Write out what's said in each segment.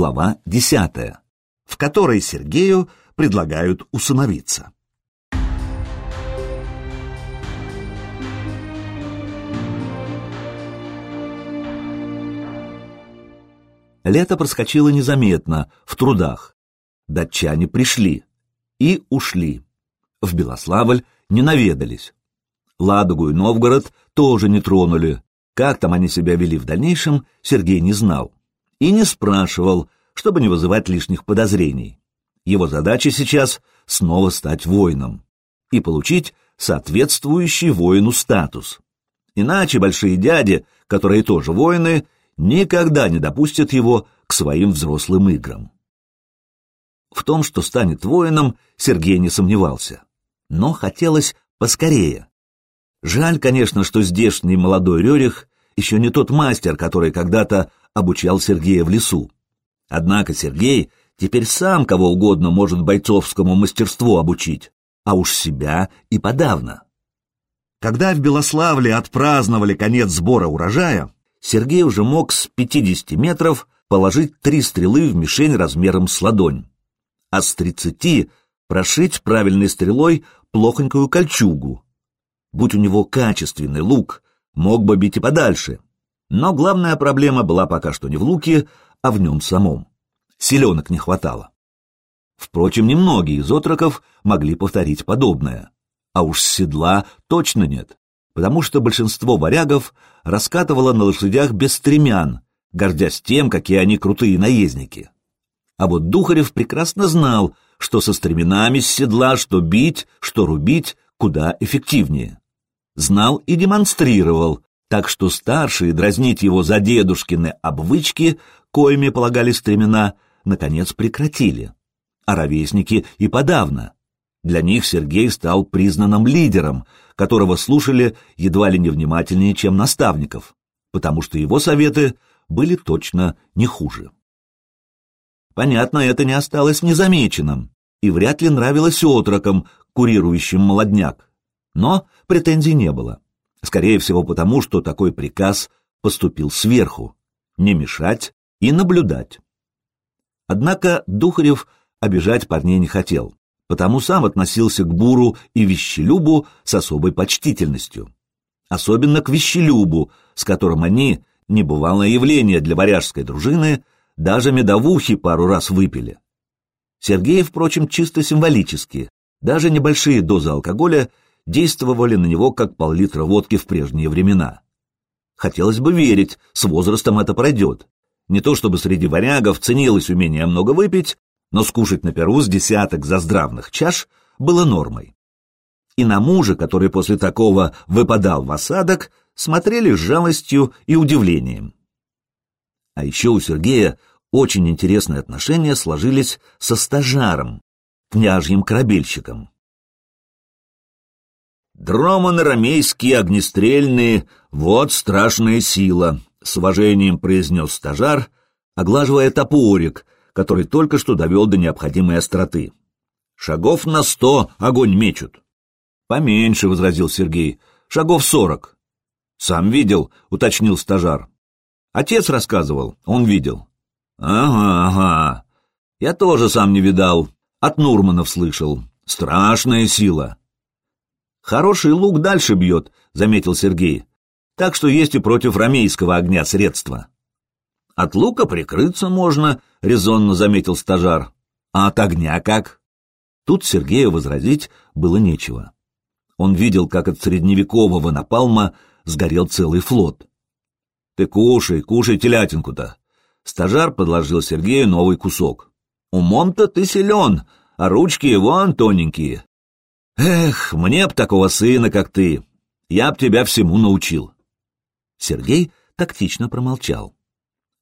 глава 10, в которой Сергею предлагают усыновиться. Лето проскочило незаметно, в трудах. Датчане пришли и ушли. В Белославль не наведались. Ладогу и Новгород тоже не тронули. Как там они себя вели в дальнейшем, Сергей не знал. И не спрашивал, чтобы не вызывать лишних подозрений. Его задача сейчас — снова стать воином и получить соответствующий воину статус. Иначе большие дяди, которые тоже воины, никогда не допустят его к своим взрослым играм. В том, что станет воином, Сергей не сомневался. Но хотелось поскорее. Жаль, конечно, что здешний молодой Рерих еще не тот мастер, который когда-то обучал Сергея в лесу. Однако Сергей теперь сам кого угодно может бойцовскому мастерству обучить, а уж себя и подавно. Когда в Белославле отпраздновали конец сбора урожая, Сергей уже мог с 50 метров положить три стрелы в мишень размером с ладонь, а с 30 прошить правильной стрелой плохонькую кольчугу. Будь у него качественный лук, мог бы бить и подальше. Но главная проблема была пока что не в луке, а в нем самом. Селенок не хватало. Впрочем, немногие из отроков могли повторить подобное. А уж седла точно нет потому что большинство варягов раскатывало на лошадях без стремян, гордясь тем, какие они крутые наездники. А вот Духарев прекрасно знал, что со стременами с седла, что бить, что рубить, куда эффективнее. Знал и демонстрировал, так что старшие дразнить его за дедушкины обвычки, коими полагали стремена, наконец прекратили. А ровесники и подавно. Для них Сергей стал признанным лидером, которого слушали едва ли не внимательнее, чем наставников, потому что его советы были точно не хуже. Понятно, это не осталось незамеченным и вряд ли нравилось отрокам, курирующим молодняк. Но претензий не было. Скорее всего потому, что такой приказ поступил сверху — не мешать и наблюдать. Однако Духарев обижать парней не хотел потому сам относился к Буру и Вещелюбу с особой почтительностью. Особенно к Вещелюбу, с которым они, небывалое явление для варяжской дружины, даже медовухи пару раз выпили. Сергей, впрочем, чисто символически, даже небольшие дозы алкоголя действовали на него как пол-литра водки в прежние времена. Хотелось бы верить, с возрастом это пройдет. Не то чтобы среди варягов ценилось умение много выпить, но скушать на перу с десяток заздравных чаш было нормой. И на мужа, который после такого выпадал в осадок, смотрели с жалостью и удивлением. А еще у Сергея очень интересные отношения сложились со стажаром, княжьим корабельщиком. «Дроманы ромейские огнестрельные, вот страшная сила», — с уважением произнес стажар, оглаживая топорик, который только что довел до необходимой остроты. «Шагов на сто огонь мечут». «Поменьше», — возразил Сергей, — «шагов сорок». «Сам видел», — уточнил стажар. «Отец рассказывал, он видел». «Ага, ага. Я тоже сам не видал. От Нурманов слышал. Страшная сила». «Хороший лук дальше бьет», — заметил Сергей. «Так что есть и против ромейского огня средства». «От лука прикрыться можно», — резонно заметил стажар. «А от огня как?» Тут Сергею возразить было нечего. Он видел, как от средневекового напалма сгорел целый флот. «Ты кушай, кушай телятинку-то!» Стажар подложил Сергею новый кусок. «Умом-то ты силен, а ручки вон тоненькие. Эх, мне б такого сына, как ты. Я б тебя всему научил». Сергей тактично промолчал.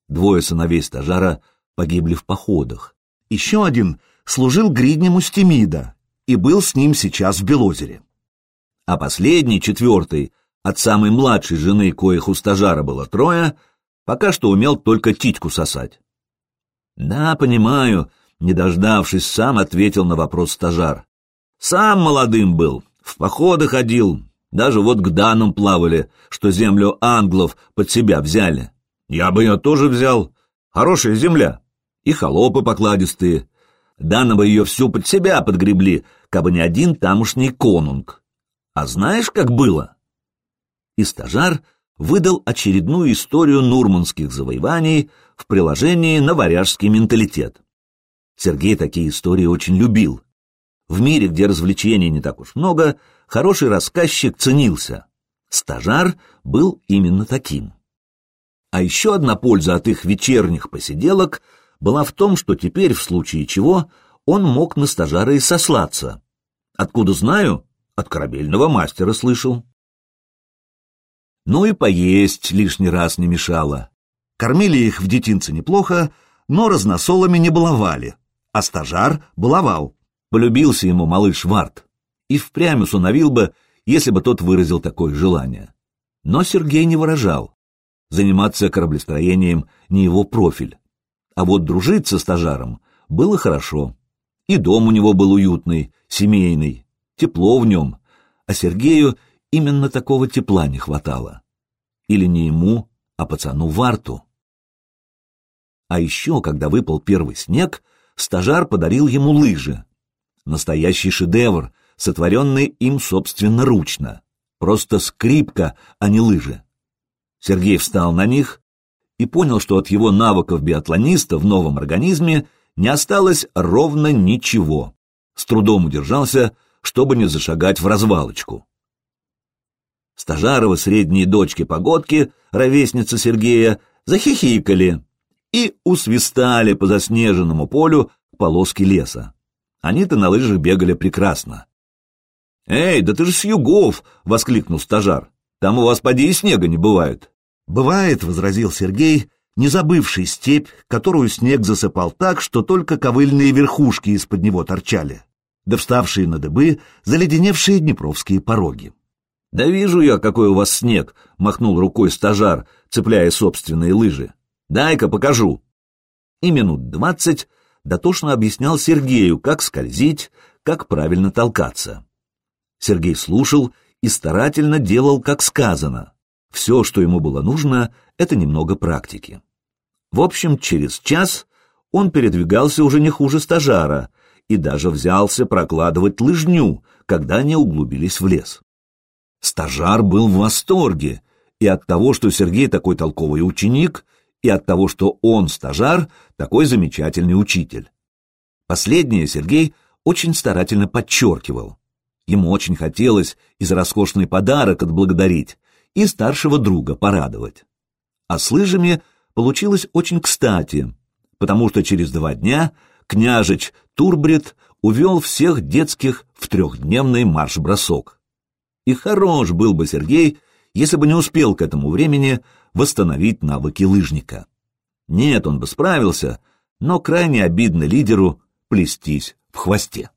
Двое сыновей стажара погибли в походах. Еще один служил гриднем у Стемида и был с ним сейчас в Белозере. А последний, четвертый, от самой младшей жены, коих у стажара было трое, пока что умел только титьку сосать. «Да, понимаю», — не дождавшись, сам ответил на вопрос стажар. «Сам молодым был, в походы ходил, даже вот к данам плавали, что землю англов под себя взяли. Я бы ее тоже взял. Хорошая земля. и холопы покладистые. Данного ее всю под себя подгребли, кабы не один тамошний конунг. А знаешь, как было? И стажар выдал очередную историю нурманских завоеваний в приложении на варяжский менталитет. Сергей такие истории очень любил. В мире, где развлечений не так уж много, хороший рассказчик ценился. Стажар был именно таким. А еще одна польза от их вечерних посиделок была в том, что теперь, в случае чего, он мог на стажара и сослаться. Откуда знаю? От корабельного мастера слышал. Ну и поесть лишний раз не мешало. Кормили их в детинце неплохо, но разносолами не баловали, а стажар баловал. Полюбился ему малыш Варт. И впрямь усуновил бы, если бы тот выразил такое желание. Но Сергей не выражал. Заниматься кораблестроением не его профиль. А вот дружить со стажаром было хорошо. И дом у него был уютный, семейный, тепло в нем, а Сергею именно такого тепла не хватало. Или не ему, а пацану Варту. А еще, когда выпал первый снег, стажар подарил ему лыжи. Настоящий шедевр, сотворенный им собственноручно. Просто скрипка, а не лыжи. Сергей встал на них и понял, что от его навыков биатлониста в новом организме не осталось ровно ничего. С трудом удержался, чтобы не зашагать в развалочку. Стажаровы средние дочки погодки, ровесница Сергея, захихикали и усвистали по заснеженному полю полоски леса. Они-то на лыжах бегали прекрасно. «Эй, да ты же с югов!» — воскликнул стажар. «Там у вас, поди, и снега не бывает». «Бывает», — возразил Сергей, не забывший степь, которую снег засыпал так, что только ковыльные верхушки из-под него торчали, да вставшие на дыбы заледеневшие днепровские пороги. «Да вижу я, какой у вас снег!» — махнул рукой стажар, цепляя собственные лыжи. «Дай-ка покажу!» И минут двадцать дотошно объяснял Сергею, как скользить, как правильно толкаться. Сергей слушал и старательно делал, как сказано. Все, что ему было нужно, это немного практики. В общем, через час он передвигался уже не хуже стажара и даже взялся прокладывать лыжню, когда они углубились в лес. Стажар был в восторге и от того, что Сергей такой толковый ученик, и от того, что он, стажар, такой замечательный учитель. Последнее Сергей очень старательно подчеркивал. Ему очень хотелось и за роскошный подарок отблагодарить, и старшего друга порадовать. А с лыжами получилось очень кстати, потому что через два дня княжич Турбрид увел всех детских в трехдневный марш-бросок. И хорош был бы Сергей, если бы не успел к этому времени восстановить навыки лыжника. Нет, он бы справился, но крайне обидно лидеру плестись в хвосте.